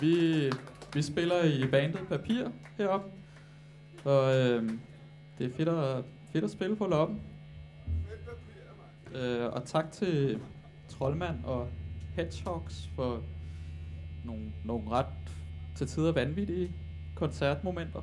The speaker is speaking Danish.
Vi, vi spiller i bandet Papir heroppe, og øh, det er fedt at, fedt at spille på loppen. Øh, og tak til Trollmand og Hedgehogs for nogle, nogle ret til tider vanvittige koncertmomenter.